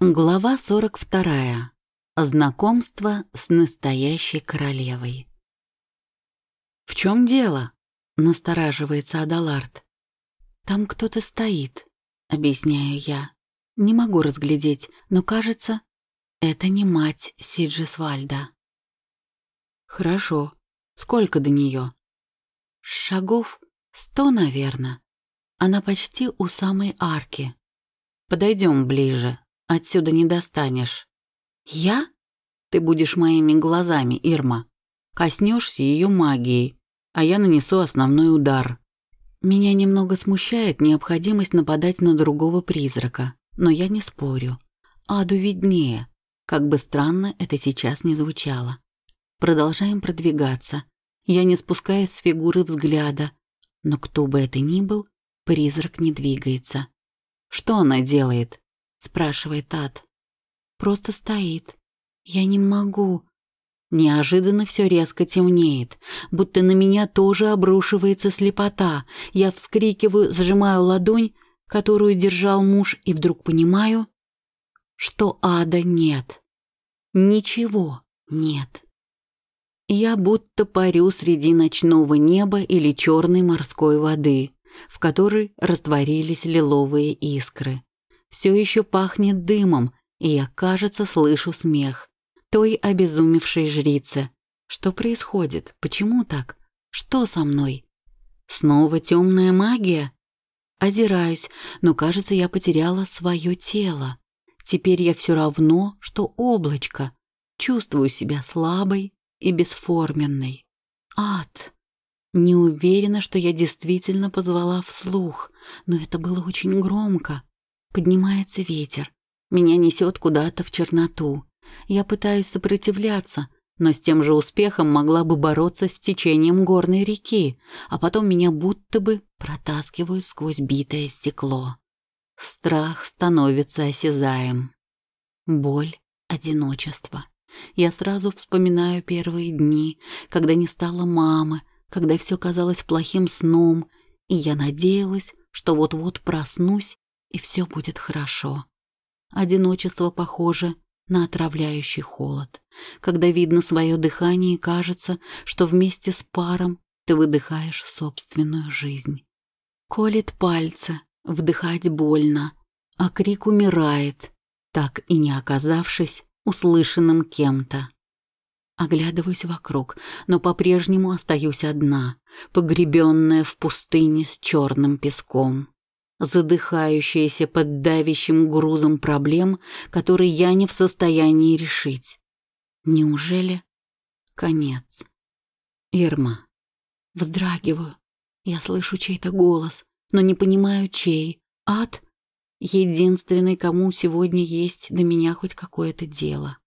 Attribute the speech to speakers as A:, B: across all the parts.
A: Глава 42. Знакомство с настоящей королевой. «В чем дело?» — настораживается Адалард. «Там кто-то стоит», — объясняю я. Не могу разглядеть, но кажется, это не мать Сиджисвальда. «Хорошо. Сколько до нее?» «Шагов сто, наверное. Она почти у самой арки. Подойдем ближе», Отсюда не достанешь. Я? Ты будешь моими глазами, Ирма. Коснешься ее магией, а я нанесу основной удар. Меня немного смущает необходимость нападать на другого призрака, но я не спорю. Аду виднее, как бы странно это сейчас не звучало. Продолжаем продвигаться. Я не спускаюсь с фигуры взгляда, но кто бы это ни был, призрак не двигается. Что она делает? Спрашивает Ад. Просто стоит. Я не могу. Неожиданно все резко темнеет, будто на меня тоже обрушивается слепота. Я вскрикиваю, зажимаю ладонь, которую держал муж, и вдруг понимаю, что ада нет. Ничего нет. Я будто парю среди ночного неба или черной морской воды, в которой растворились лиловые искры все еще пахнет дымом, и я, кажется, слышу смех. Той обезумевшей жрицы. Что происходит? Почему так? Что со мной? Снова темная магия? Озираюсь, но, кажется, я потеряла свое тело. Теперь я все равно, что облачко. Чувствую себя слабой и бесформенной. Ад! Не уверена, что я действительно позвала вслух, но это было очень громко. Поднимается ветер. Меня несет куда-то в черноту. Я пытаюсь сопротивляться, но с тем же успехом могла бы бороться с течением горной реки, а потом меня будто бы протаскивают сквозь битое стекло. Страх становится осязаем. Боль, одиночество. Я сразу вспоминаю первые дни, когда не стало мамы, когда все казалось плохим сном, и я надеялась, что вот-вот проснусь и все будет хорошо. Одиночество похоже на отравляющий холод, когда видно свое дыхание и кажется, что вместе с паром ты выдыхаешь собственную жизнь. Колет пальцы, вдыхать больно, а крик умирает, так и не оказавшись услышанным кем-то. Оглядываюсь вокруг, но по-прежнему остаюсь одна, погребенная в пустыне с черным песком задыхающаяся под давящим грузом проблем, которые я не в состоянии решить. Неужели конец? Ирма. Вздрагиваю. Я слышу чей-то голос, но не понимаю, чей. Ад — единственный, кому сегодня есть до меня хоть какое-то дело.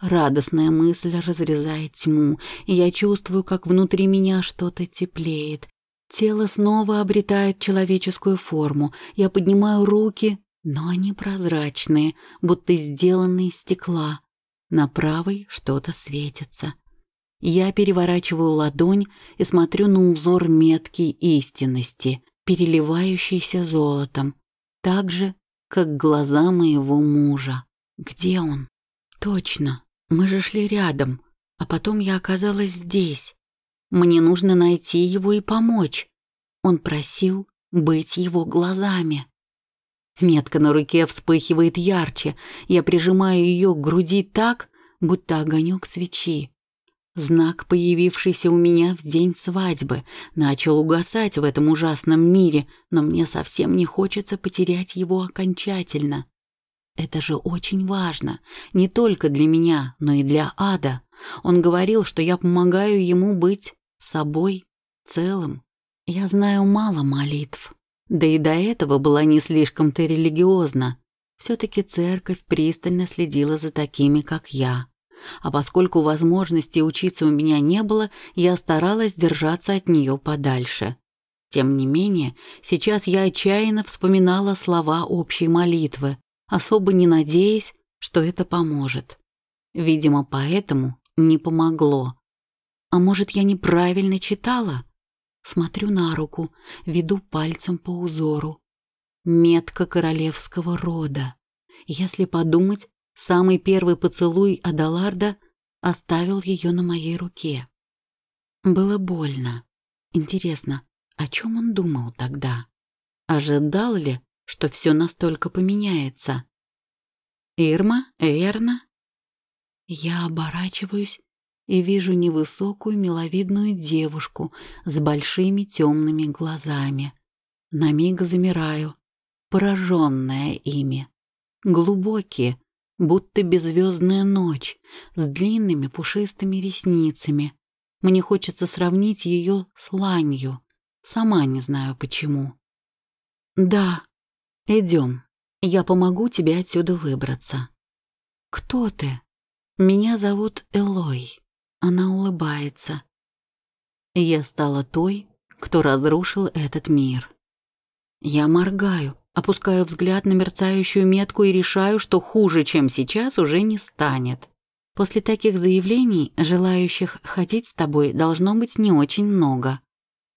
A: Радостная мысль разрезает тьму, и я чувствую, как внутри меня что-то теплеет, Тело снова обретает человеческую форму. Я поднимаю руки, но они прозрачные, будто сделанные из стекла. На правой что-то светится. Я переворачиваю ладонь и смотрю на узор метки истинности, переливающийся золотом, так же, как глаза моего мужа. Где он? Точно, мы же шли рядом, а потом я оказалась здесь. Мне нужно найти его и помочь. Он просил быть его глазами. Метка на руке вспыхивает ярче. Я прижимаю ее к груди так, будто огонек свечи. Знак, появившийся у меня в день свадьбы, начал угасать в этом ужасном мире, но мне совсем не хочется потерять его окончательно. Это же очень важно, не только для меня, но и для ада. Он говорил, что я помогаю ему быть собой целым. Я знаю мало молитв, да и до этого была не слишком-то религиозна. Все-таки церковь пристально следила за такими, как я. А поскольку возможности учиться у меня не было, я старалась держаться от нее подальше. Тем не менее, сейчас я отчаянно вспоминала слова общей молитвы, особо не надеясь, что это поможет. Видимо, поэтому не помогло. А может, я неправильно читала? Смотрю на руку, веду пальцем по узору. Метка королевского рода. Если подумать, самый первый поцелуй Адаларда оставил ее на моей руке. Было больно. Интересно, о чем он думал тогда? Ожидал ли, что все настолько поменяется? Ирма, верно? Я оборачиваюсь и вижу невысокую миловидную девушку с большими темными глазами. На миг замираю, пораженная ими. Глубокие, будто беззвездная ночь, с длинными пушистыми ресницами. Мне хочется сравнить ее с ланью. Сама не знаю почему. «Да, идем. Я помогу тебе отсюда выбраться». «Кто ты?» «Меня зовут Элой». Она улыбается. Я стала той, кто разрушил этот мир. Я моргаю, опускаю взгляд на мерцающую метку и решаю, что хуже, чем сейчас, уже не станет. После таких заявлений желающих ходить с тобой должно быть не очень много.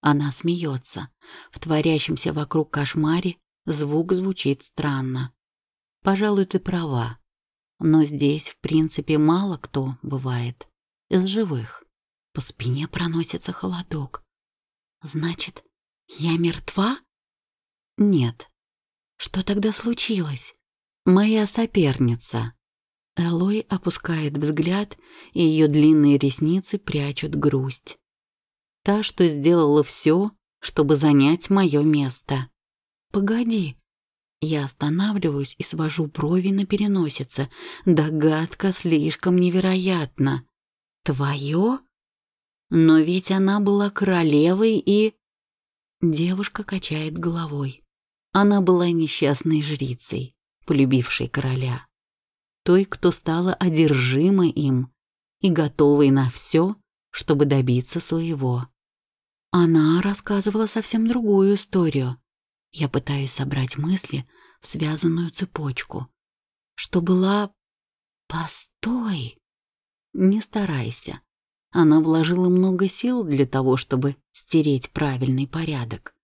A: Она смеется. В творящемся вокруг кошмаре звук звучит странно. Пожалуй, ты права. Но здесь, в принципе, мало кто бывает. Из живых. По спине проносится холодок. Значит, я мертва? Нет. Что тогда случилось? Моя соперница. Элой опускает взгляд, и ее длинные ресницы прячут грусть. Та, что сделала все, чтобы занять мое место. Погоди. Я останавливаюсь и свожу брови на переносице. Догадка слишком невероятна. Твое? Но ведь она была королевой и... Девушка качает головой. Она была несчастной жрицей, полюбившей короля. Той, кто стала одержима им и готовой на все, чтобы добиться своего. Она рассказывала совсем другую историю. Я пытаюсь собрать мысли в связанную цепочку. Что была... Постой! Не старайся. Она вложила много сил для того, чтобы стереть правильный порядок.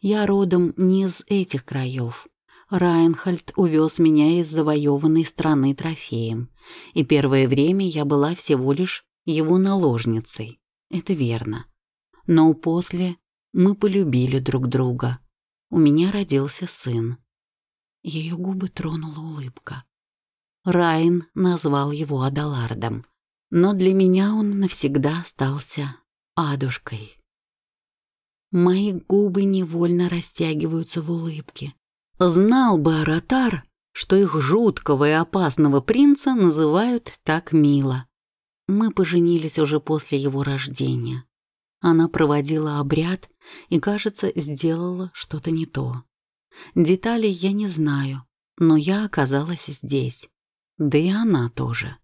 A: Я родом не из этих краев. Райнхальд увез меня из завоеванной страны трофеем, и первое время я была всего лишь его наложницей. Это верно. Но после мы полюбили друг друга. У меня родился сын. Ее губы тронула улыбка. Райн назвал его Адалардом, но для меня он навсегда остался Адушкой. Мои губы невольно растягиваются в улыбке. Знал бы Аратар, что их жуткого и опасного принца называют так мило. Мы поженились уже после его рождения. Она проводила обряд и, кажется, сделала что-то не то. Деталей я не знаю, но я оказалась здесь. Да и она тоже.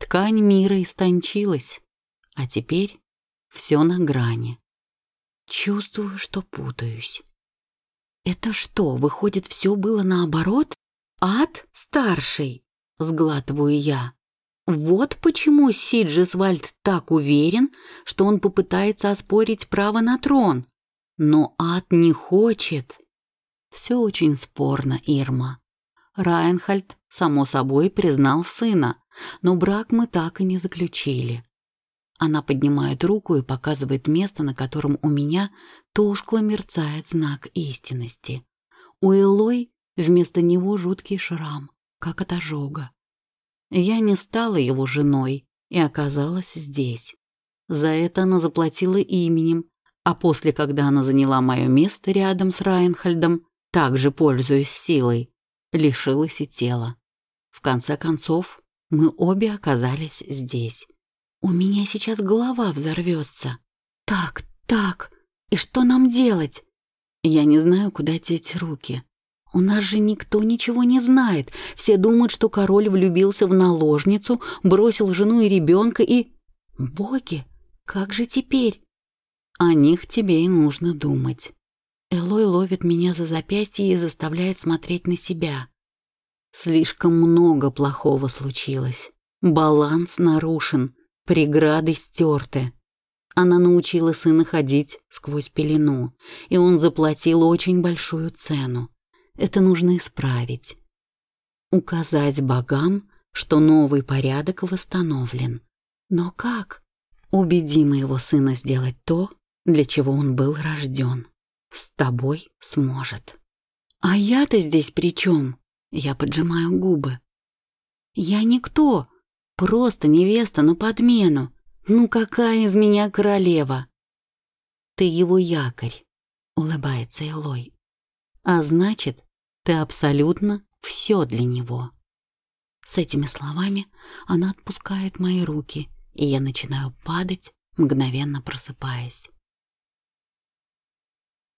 A: Ткань мира истончилась, а теперь все на грани. Чувствую, что путаюсь. Это что, выходит, все было наоборот? Ад старший, сглатываю я. Вот почему Сиджесвальд так уверен, что он попытается оспорить право на трон. Но ад не хочет. Все очень спорно, Ирма. Райнхальд, само собой, признал сына, но брак мы так и не заключили. Она поднимает руку и показывает место, на котором у меня тускло мерцает знак истинности. У Элой вместо него жуткий шрам, как от ожога. Я не стала его женой и оказалась здесь. За это она заплатила именем, а после, когда она заняла мое место рядом с Райнхальдом, также пользуясь силой, лишилась и тела. В конце концов, мы обе оказались здесь. У меня сейчас голова взорвется. Так, так, и что нам делать? Я не знаю, куда деть руки. У нас же никто ничего не знает. Все думают, что король влюбился в наложницу, бросил жену и ребенка и... Боги, как же теперь? О них тебе и нужно думать. Элой ловит меня за запястье и заставляет смотреть на себя. Слишком много плохого случилось. Баланс нарушен, Преграды стерты. Она научила сына ходить сквозь пелену, и он заплатил очень большую цену. Это нужно исправить. Указать богам, что новый порядок восстановлен. Но как? Убеди моего сына сделать то, для чего он был рожден. С тобой сможет. А я-то здесь при чем? Я поджимаю губы. Я никто, просто невеста на подмену. Ну какая из меня королева? Ты его якорь, улыбается Элой. А значит, ты абсолютно все для него. С этими словами она отпускает мои руки, и я начинаю падать, мгновенно просыпаясь.